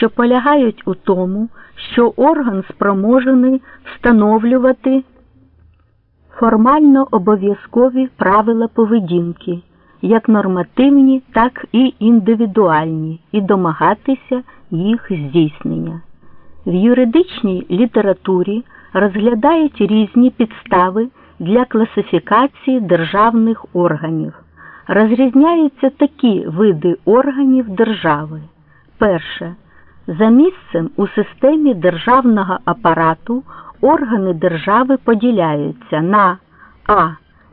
що полягають у тому, що орган спроможений встановлювати формально обов'язкові правила поведінки, як нормативні, так і індивідуальні, і домагатися їх здійснення. В юридичній літературі розглядають різні підстави для класифікації державних органів. Розрізняються такі види органів держави. Перше. За місцем у системі державного апарату органи держави поділяються на а.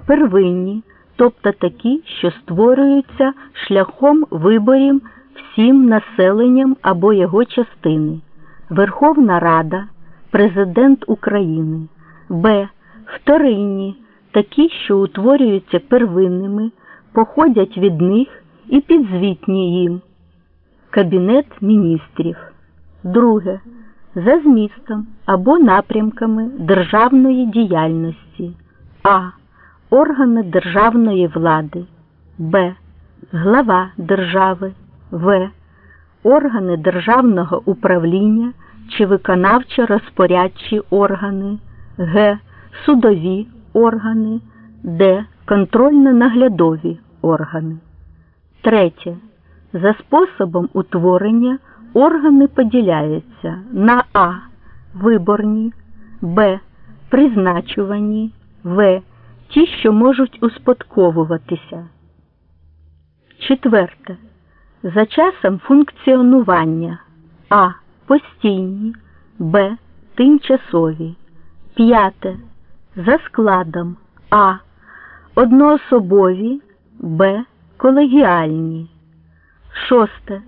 Первинні, тобто такі, що створюються шляхом виборів всім населенням або його частини, Верховна Рада, Президент України, Б. Вторинні, такі, що утворюються первинними, походять від них і підзвітні їм. Кабінет міністрів. Друге. За змістом або напрямками державної діяльності. А. Органи державної влади. Б. Глава держави. В. Органи державного управління чи виконавчо-розпорядчі органи. Г. Судові органи. Д. Контрольно-наглядові органи. Третє. За способом утворення органи поділяються на А. Виборні, Б. Призначувані, В. Ті, що можуть успадковуватися. Четверте. За часом функціонування А. Постійні, Б. Тимчасові. П'яте. За складом А. Одноособові, Б. Колегіальні. Шосте.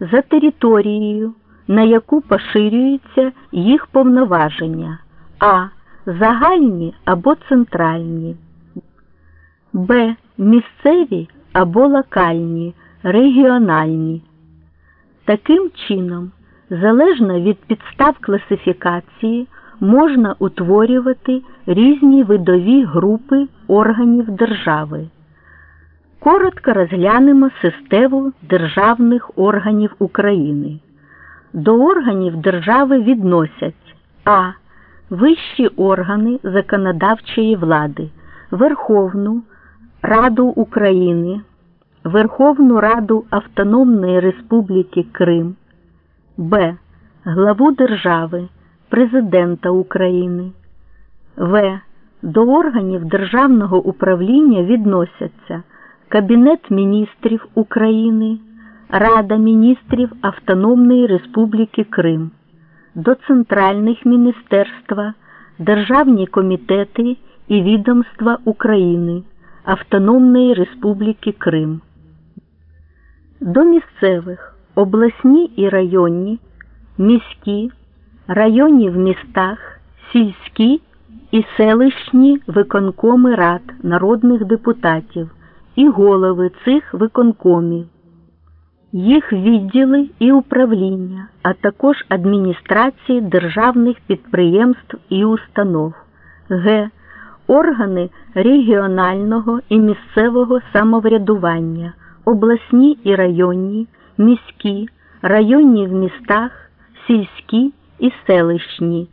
За територією, на яку поширюються їх повноваження А. Загальні або центральні, Б. Місцеві або локальні, регіональні. Таким чином, залежно від підстав класифікації, можна утворювати різні видові групи органів держави. Коротко розглянемо систему державних органів України. До органів держави відносять А. Вищі органи законодавчої влади, Верховну Раду України, Верховну Раду Автономної Республіки Крим, Б. Главу держави, Президента України, В. До органів державного управління відносяться Кабінет міністрів України, Рада міністрів Автономної Республіки Крим, до центральних міністерства, державні комітети і відомства України, Автономної Республіки Крим, до місцевих обласні і районні, міські, районні в містах, сільські і селищні виконкоми рад народних депутатів і голови цих виконкомів, їх відділи і управління, а також адміністрації державних підприємств і установ, г. Органи регіонального і місцевого самоврядування, обласні і районні, міські, районні в містах, сільські і селищні.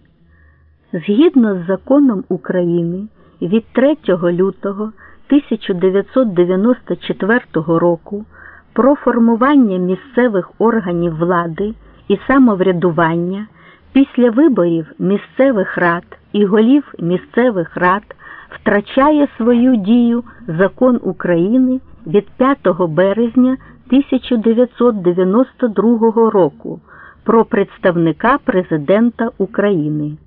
Згідно з законом України від 3 лютого 1994 року про формування місцевих органів влади і самоврядування після виборів місцевих рад і голів місцевих рад втрачає свою дію закон України від 5 березня 1992 року про представника Президента України.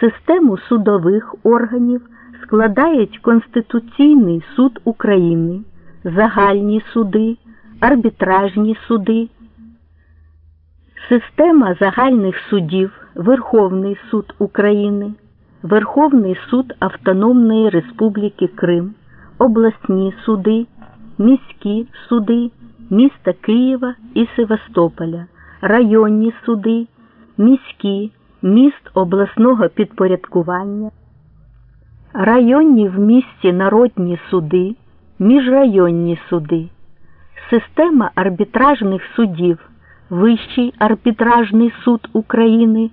Систему судових органів складають Конституційний суд України, загальні суди, арбітражні суди, система загальних судів, Верховний суд України, Верховний суд Автономної Республіки Крим, обласні суди, міські суди, міста Києва і Севастополя, районні суди, міські, міст обласного підпорядкування районні в місті народні суди, міжрайонні суди, система арбітражних судів Вищий арбітражний суд України